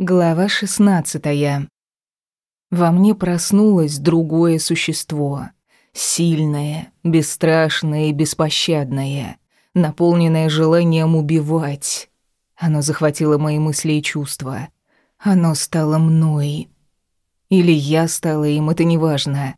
Глава шестнадцатая. Во мне проснулось другое существо. Сильное, бесстрашное и беспощадное, наполненное желанием убивать. Оно захватило мои мысли и чувства. Оно стало мной. Или я стала им, это неважно.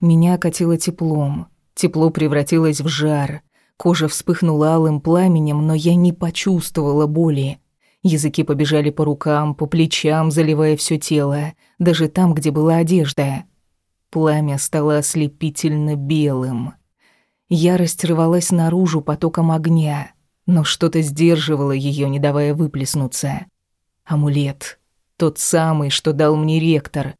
Меня окатило теплом. Тепло превратилось в жар. Кожа вспыхнула алым пламенем, но я не почувствовала боли. Языки побежали по рукам, по плечам, заливая все тело, даже там, где была одежда. Пламя стало ослепительно белым. Ярость рвалась наружу потоком огня, но что-то сдерживало ее, не давая выплеснуться. Амулет. Тот самый, что дал мне ректор.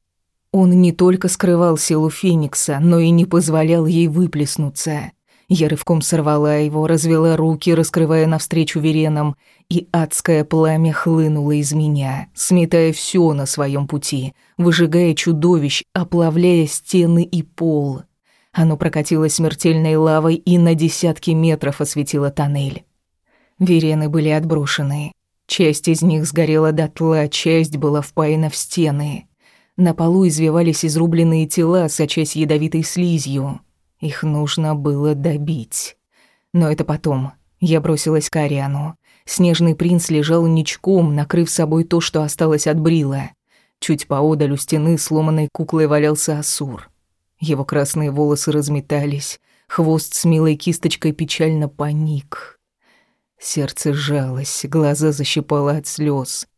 Он не только скрывал силу Феникса, но и не позволял ей выплеснуться. Я рывком сорвала его, развела руки, раскрывая навстречу веренам, и адское пламя хлынуло из меня, сметая все на своем пути, выжигая чудовищ, оплавляя стены и пол. Оно прокатилось смертельной лавой и на десятки метров осветило тоннель. Верены были отброшены. Часть из них сгорела дотла, часть была впаяна в стены. На полу извивались изрубленные тела, сочась ядовитой слизью. Их нужно было добить. Но это потом. Я бросилась к Ариану. Снежный принц лежал ничком, накрыв собой то, что осталось от Брила. Чуть поодаль у стены сломанной куклой валялся Асур. Его красные волосы разметались, хвост с милой кисточкой печально поник. Сердце сжалось, глаза защипало от слез.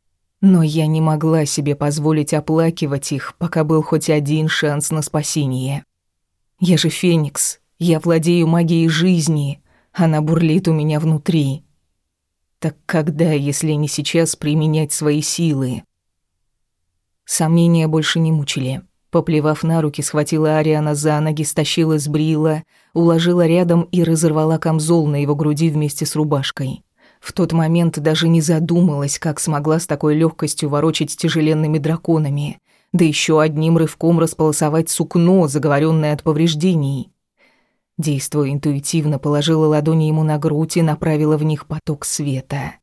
Но я не могла себе позволить оплакивать их, пока был хоть один шанс на спасение. Я же Феникс. Я владею магией жизни. Она бурлит у меня внутри. Так когда, если не сейчас, применять свои силы? Сомнения больше не мучили. Поплевав на руки, схватила Ариана за ноги, стащила с брила, уложила рядом и разорвала камзол на его груди вместе с рубашкой. В тот момент даже не задумалась, как смогла с такой легкостью ворочать тяжеленными драконами да еще одним рывком располосовать сукно, заговоренное от повреждений. Действуя интуитивно, положила ладони ему на грудь и направила в них поток света.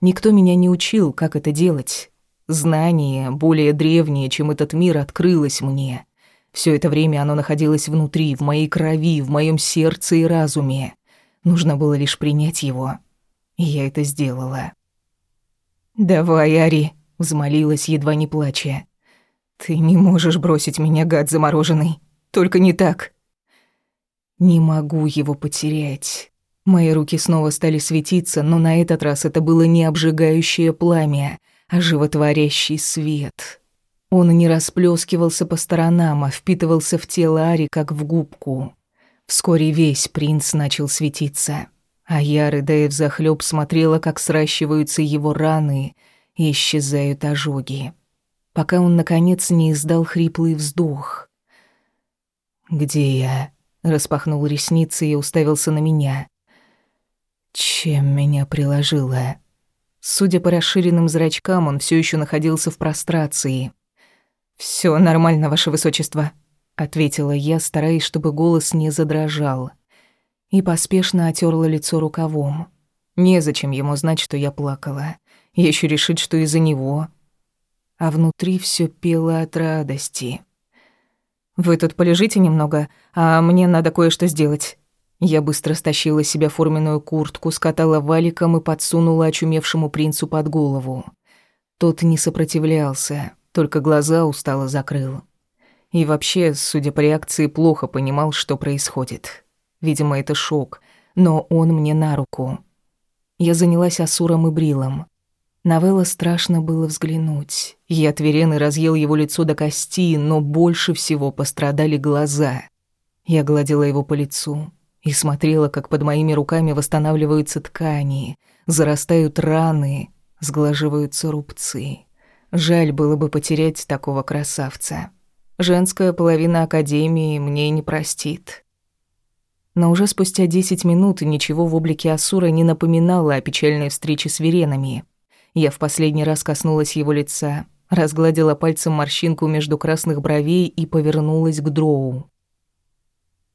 Никто меня не учил, как это делать. Знание, более древнее, чем этот мир, открылось мне. Все это время оно находилось внутри, в моей крови, в моем сердце и разуме. Нужно было лишь принять его. И я это сделала. «Давай, Ари», — взмолилась, едва не плача. «Ты не можешь бросить меня, гад замороженный. Только не так». Не могу его потерять. Мои руки снова стали светиться, но на этот раз это было не обжигающее пламя, а животворящий свет. Он не расплескивался по сторонам, а впитывался в тело Ари, как в губку. Вскоре весь принц начал светиться, а я, рыдая взахлёб, смотрела, как сращиваются его раны и исчезают ожоги пока он, наконец, не издал хриплый вздох. «Где я?» — распахнул ресницы и уставился на меня. «Чем меня приложило?» Судя по расширенным зрачкам, он все еще находился в прострации. Все нормально, ваше высочество», — ответила я, стараясь, чтобы голос не задрожал. И поспешно отерла лицо рукавом. Незачем ему знать, что я плакала. Еще решить, что из-за него а внутри все пело от радости. «Вы тут полежите немного, а мне надо кое-что сделать». Я быстро стащила с себя форменную куртку, скатала валиком и подсунула очумевшему принцу под голову. Тот не сопротивлялся, только глаза устало закрыл. И вообще, судя по реакции, плохо понимал, что происходит. Видимо, это шок, но он мне на руку. Я занялась Асуром и Брилом. Навелла страшно было взглянуть. Я Тверен и разъел его лицо до кости, но больше всего пострадали глаза. Я гладила его по лицу и смотрела, как под моими руками восстанавливаются ткани, зарастают раны, сглаживаются рубцы. Жаль было бы потерять такого красавца. Женская половина Академии мне не простит. Но уже спустя десять минут ничего в облике Асура не напоминало о печальной встрече с Веренами. Я в последний раз коснулась его лица, разгладила пальцем морщинку между красных бровей и повернулась к Дроу.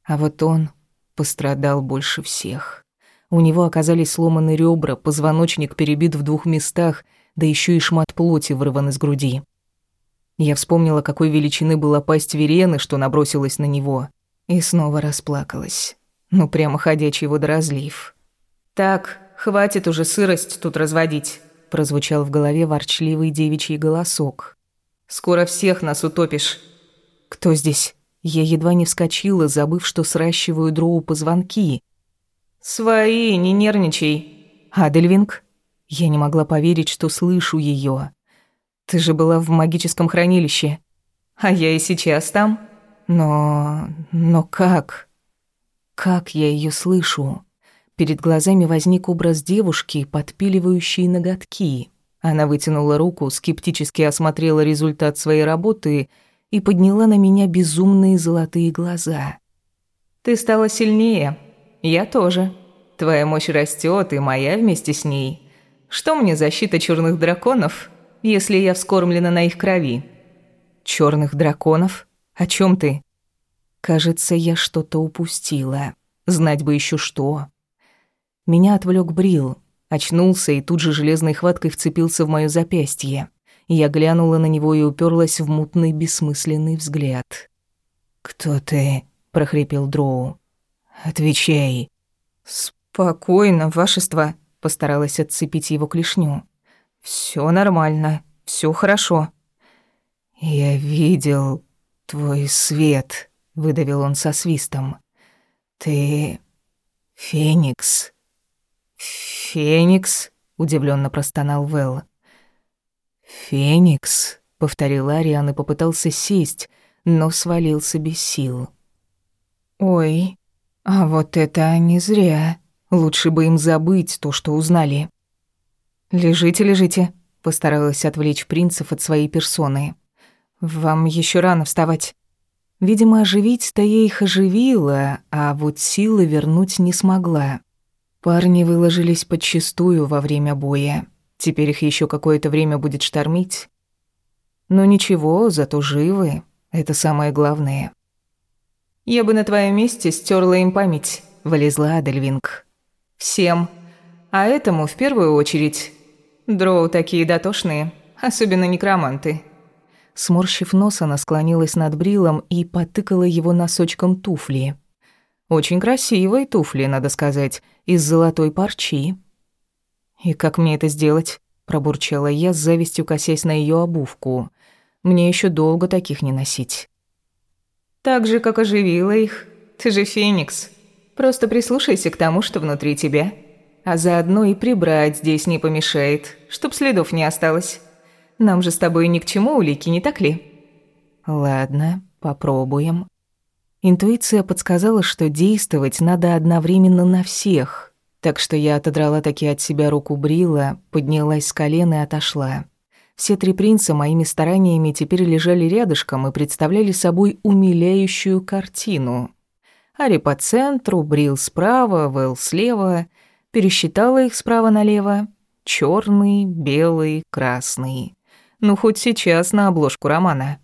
А вот он пострадал больше всех. У него оказались сломаны ребра, позвоночник перебит в двух местах, да еще и шмат плоти вырван из груди. Я вспомнила, какой величины была пасть Верены, что набросилась на него, и снова расплакалась. Ну, прямо ходячий водоразлив. «Так, хватит уже сырость тут разводить», — прозвучал в голове ворчливый девичий голосок. «Скоро всех нас утопишь». «Кто здесь?» Я едва не вскочила, забыв, что сращиваю дроу позвонки. «Свои, не нервничай». «Адельвинг?» Я не могла поверить, что слышу ее. «Ты же была в магическом хранилище». «А я и сейчас там». «Но... но как?» «Как я ее слышу?» Перед глазами возник образ девушки, подпиливающей ноготки. Она вытянула руку, скептически осмотрела результат своей работы и подняла на меня безумные золотые глаза. «Ты стала сильнее. Я тоже. Твоя мощь растет, и моя вместе с ней. Что мне защита черных драконов, если я вскормлена на их крови?» Черных драконов? О чем ты?» «Кажется, я что-то упустила. Знать бы еще что». Меня отвлек Брил, очнулся и тут же железной хваткой вцепился в моё запястье. Я глянула на него и уперлась в мутный бессмысленный взгляд. «Кто ты?» — прохрипел Дроу. «Отвечай». «Спокойно, вашество», — постаралась отцепить его клешню. «Всё нормально, всё хорошо». «Я видел твой свет», — выдавил он со свистом. «Ты... Феникс». «Феникс?» — удивлённо простонал Вэл. «Феникс», — повторил Ариан и попытался сесть, но свалился без сил. «Ой, а вот это не зря. Лучше бы им забыть то, что узнали». «Лежите, лежите», — постаралась отвлечь принцев от своей персоны. «Вам еще рано вставать». Видимо, оживить-то я их оживила, а вот силы вернуть не смогла. Парни выложились подчистую во время боя. Теперь их еще какое-то время будет штормить. Но ничего, зато живы. Это самое главное. «Я бы на твоем месте стерла им память», — вылезла Адельвинг. «Всем. А этому в первую очередь. Дроу такие дотошные, особенно некроманты». Сморщив нос, она склонилась над Брилом и потыкала его носочком туфли. Очень красивые туфли, надо сказать, из золотой парчи. «И как мне это сделать?» – пробурчала я, с завистью косясь на ее обувку. «Мне еще долго таких не носить». «Так же, как оживила их. Ты же феникс. Просто прислушайся к тому, что внутри тебя. А заодно и прибрать здесь не помешает, чтоб следов не осталось. Нам же с тобой ни к чему улики, не так ли?» «Ладно, попробуем». Интуиция подсказала, что действовать надо одновременно на всех, так что я отодрала таки от себя руку Брила, поднялась с колен и отошла. Все три принца моими стараниями теперь лежали рядышком и представляли собой умиляющую картину. Ари по центру, Брил справа, Вэл слева. Пересчитала их справа налево. Черный, белый, красный. Ну, хоть сейчас на обложку романа.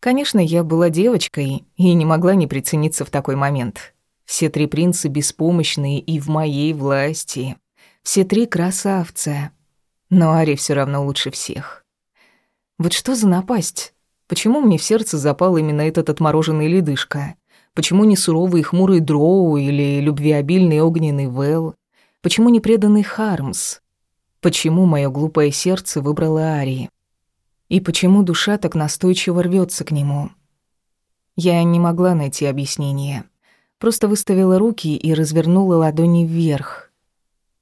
Конечно, я была девочкой и не могла не прицениться в такой момент. Все три принца беспомощные и в моей власти. Все три красавцы. Но Ари все равно лучше всех. Вот что за напасть? Почему мне в сердце запал именно этот отмороженный ледышка? Почему не суровый и хмурый Дроу или любвеобильный огненный Вэл? Почему не преданный Хармс? Почему мое глупое сердце выбрало Ари? И почему душа так настойчиво рвется к нему? Я не могла найти объяснение. Просто выставила руки и развернула ладони вверх.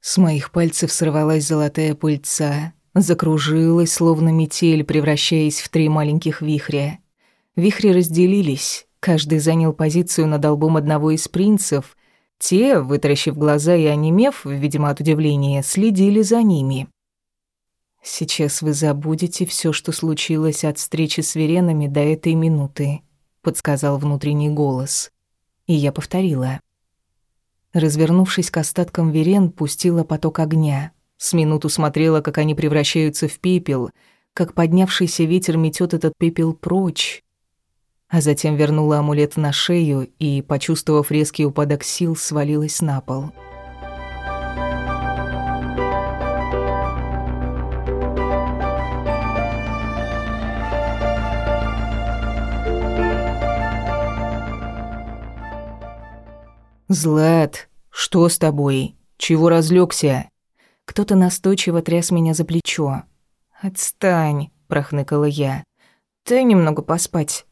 С моих пальцев сорвалась золотая пыльца, закружилась, словно метель, превращаясь в три маленьких вихря. Вихри разделились, каждый занял позицию над лбом одного из принцев. Те, вытаращив глаза и онемев, видимо, от удивления, следили за ними. «Сейчас вы забудете все, что случилось от встречи с Веренами до этой минуты», — подсказал внутренний голос. И я повторила. Развернувшись к остаткам Верен, пустила поток огня. С минуту смотрела, как они превращаются в пепел, как поднявшийся ветер метет этот пепел прочь. А затем вернула амулет на шею и, почувствовав резкий упадок сил, свалилась на пол. «Злат, что с тобой? Чего разлегся? Кто-то настойчиво тряс меня за плечо. «Отстань», — прохныкала я. «Дай немного поспать».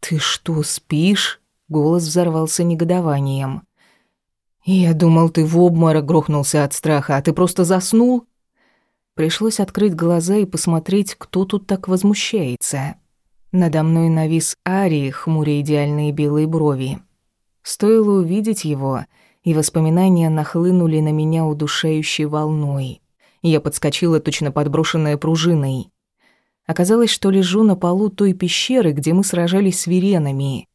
«Ты что, спишь?» — голос взорвался негодованием. «Я думал, ты в обморок грохнулся от страха, а ты просто заснул?» Пришлось открыть глаза и посмотреть, кто тут так возмущается. Надо мной навис Ари, хмуря идеальные белые брови. Стоило увидеть его, и воспоминания нахлынули на меня удушающей волной. Я подскочила, точно подброшенная пружиной. Оказалось, что лежу на полу той пещеры, где мы сражались с виренами.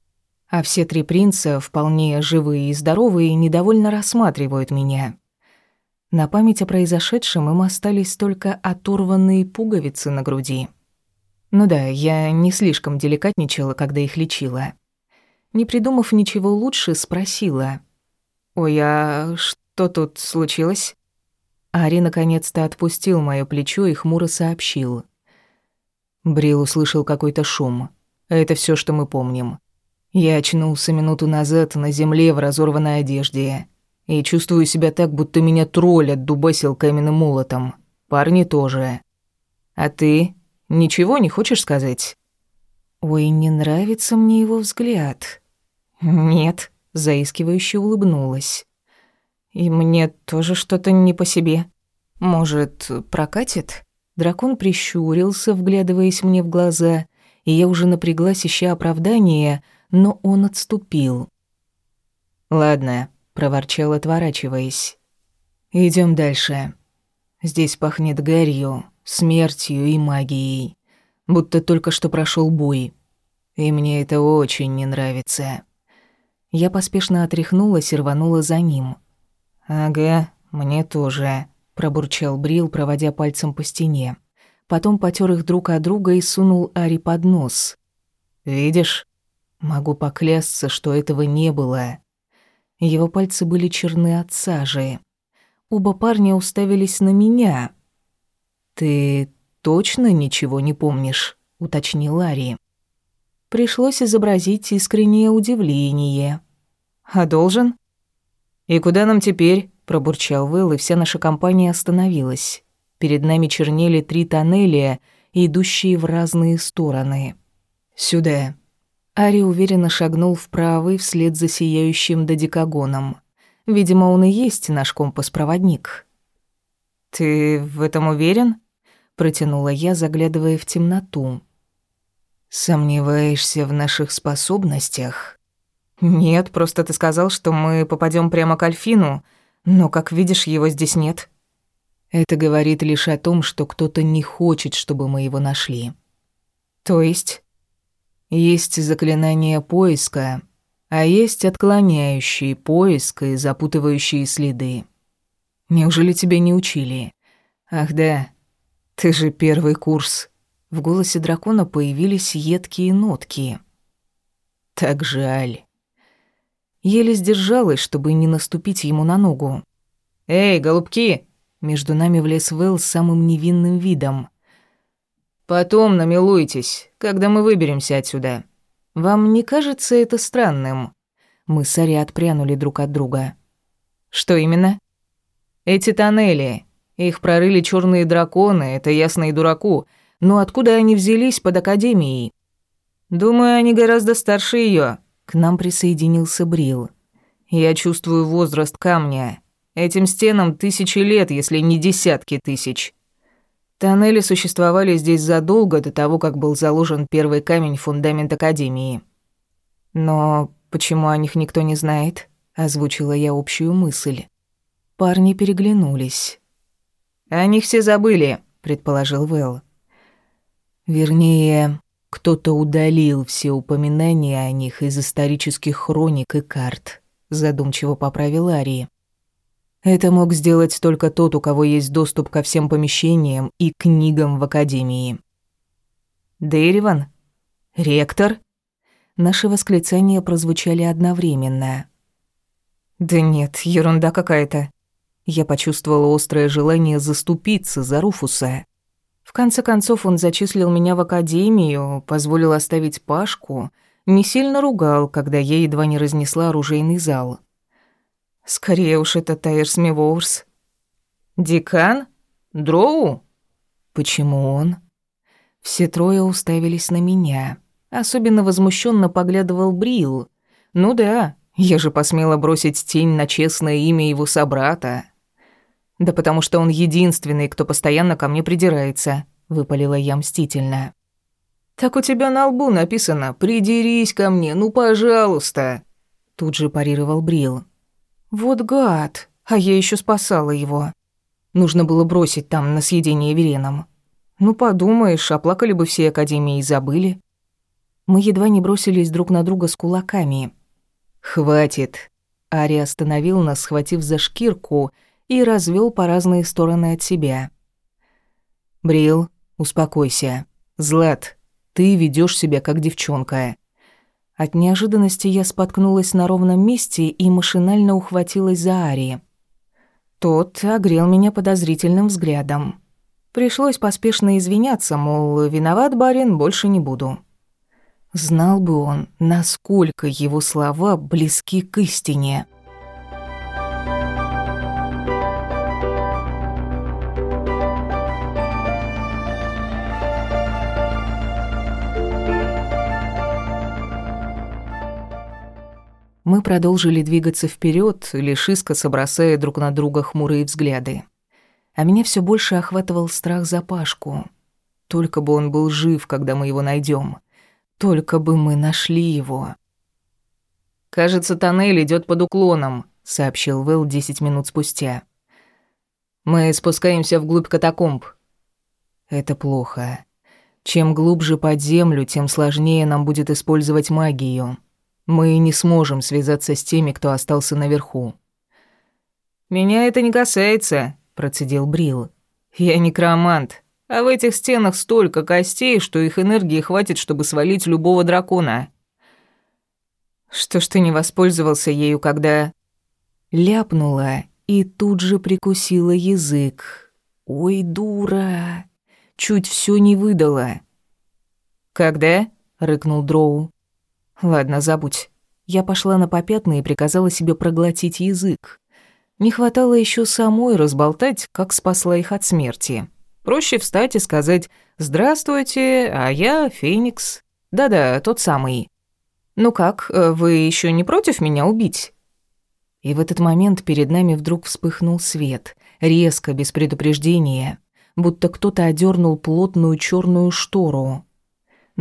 А все три принца, вполне живые и здоровые, недовольно рассматривают меня. На память о произошедшем им остались только оторванные пуговицы на груди. Ну да, я не слишком деликатничала, когда их лечила. Не придумав ничего лучше, спросила. «Ой, а что тут случилось?» Ари наконец-то отпустил моё плечо и хмуро сообщил. Брил услышал какой-то шум. Это всё, что мы помним. Я очнулся минуту назад на земле в разорванной одежде. И чувствую себя так, будто меня тролль отдубасил каменным молотом. Парни тоже. А ты ничего не хочешь сказать? Ой, не нравится мне его взгляд. Нет, заискивающе улыбнулась. И мне тоже что-то не по себе. Может, прокатит? Дракон прищурился, вглядываясь мне в глаза, и я уже напряглась, ища оправдания, но он отступил. «Ладно», — проворчал, отворачиваясь. Идем дальше. Здесь пахнет гарью, смертью и магией, будто только что прошел бой. И мне это очень не нравится». Я поспешно отряхнулась и рванула за ним. «Ага, мне тоже», — пробурчал Брил, проводя пальцем по стене. Потом потер их друг от друга и сунул Ари под нос. «Видишь? Могу поклясться, что этого не было». Его пальцы были черны от сажи. Оба парня уставились на меня. «Ты точно ничего не помнишь?» — уточнил Ари. Пришлось изобразить искреннее удивление. «А должен?» «И куда нам теперь?» – пробурчал Вэлл, и вся наша компания остановилась. Перед нами чернели три тоннеля, идущие в разные стороны. «Сюда». Ари уверенно шагнул вправо вслед за сияющим додекагоном. Видимо, он и есть наш компас-проводник. «Ты в этом уверен?» – протянула я, заглядывая в темноту. «Сомневаешься в наших способностях?» «Нет, просто ты сказал, что мы попадем прямо к Альфину, но, как видишь, его здесь нет». Это говорит лишь о том, что кто-то не хочет, чтобы мы его нашли. То есть? Есть заклинание поиска, а есть отклоняющие поиск и запутывающие следы. Неужели тебя не учили? Ах да, ты же первый курс. В голосе дракона появились едкие нотки. Так жаль. Еле сдержалась, чтобы не наступить ему на ногу. «Эй, голубки!» Между нами влез Вэл с самым невинным видом. «Потом намилуйтесь, когда мы выберемся отсюда. Вам не кажется это странным?» Мы с Ари отпрянули друг от друга. «Что именно?» «Эти тоннели. Их прорыли черные драконы, это ясно и дураку. Но откуда они взялись под Академией? Думаю, они гораздо старше ее. К нам присоединился Брил. Я чувствую возраст камня. Этим стенам тысячи лет, если не десятки тысяч. Тоннели существовали здесь задолго до того, как был заложен первый камень фундамент Академии. Но почему о них никто не знает? Озвучила я общую мысль. Парни переглянулись. «О них все забыли», — предположил Вэл. Вернее, кто-то удалил все упоминания о них из исторических хроник и карт, задумчиво поправил Ари. Это мог сделать только тот, у кого есть доступ ко всем помещениям и книгам в академии. Дейриван? Ректор? Наши восклицания прозвучали одновременно. Да нет, ерунда какая-то. Я почувствовала острое желание заступиться за Руфуса. В конце концов, он зачислил меня в академию, позволил оставить Пашку, не сильно ругал, когда я едва не разнесла оружейный зал. Скорее уж это Тайерс Мивоурс. Декан? Дроу? Почему он? Все трое уставились на меня. Особенно возмущенно поглядывал Брил. Ну да, я же посмела бросить тень на честное имя его собрата. Да потому что он единственный, кто постоянно ко мне придирается, выпалила я мстительно. Так у тебя на лбу написано: "Придерись ко мне, ну, пожалуйста". Тут же парировал Брил. Вот гад, а я еще спасала его. Нужно было бросить там на съедение Вереном. Ну, подумаешь, оплакали бы все академии и забыли. Мы едва не бросились друг на друга с кулаками. «Хватит!» Ари остановил нас, схватив за шкирку, и развел по разные стороны от себя. «Брил, успокойся. Злат, ты ведешь себя как девчонка». От неожиданности я споткнулась на ровном месте и машинально ухватилась за Ари. Тот огрел меня подозрительным взглядом. Пришлось поспешно извиняться, мол, виноват барин, больше не буду. Знал бы он, насколько его слова близки к истине. Мы продолжили двигаться вперед, лишь искоса бросая друг на друга хмурые взгляды. А меня все больше охватывал страх за Пашку. Только бы он был жив, когда мы его найдем. Только бы мы нашли его. «Кажется, тоннель идет под уклоном», — сообщил Вэл десять минут спустя. «Мы спускаемся вглубь катакомб». «Это плохо. Чем глубже под землю, тем сложнее нам будет использовать магию». Мы не сможем связаться с теми, кто остался наверху. Меня это не касается, процедил Брил. Я некромант, а в этих стенах столько костей, что их энергии хватит, чтобы свалить любого дракона. Что ж ты не воспользовался ею, когда ляпнула и тут же прикусила язык. Ой, дура. Чуть всё не выдала. Когда? рыкнул Дроу. Ладно, забудь. Я пошла на попятные и приказала себе проглотить язык. Не хватало еще самой разболтать, как спасла их от смерти. Проще встать и сказать «Здравствуйте, а я Феникс». Да-да, тот самый. «Ну как, э, вы еще не против меня убить?» И в этот момент перед нами вдруг вспыхнул свет, резко, без предупреждения, будто кто-то одернул плотную черную штору.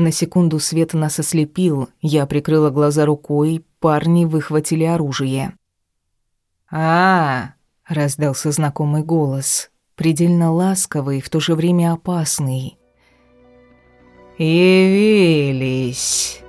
На секунду свет нас ослепил, я прикрыла глаза рукой, парни выхватили оружие. а, -а, -а раздался знакомый голос, предельно ласковый и в то же время опасный. «Явились!»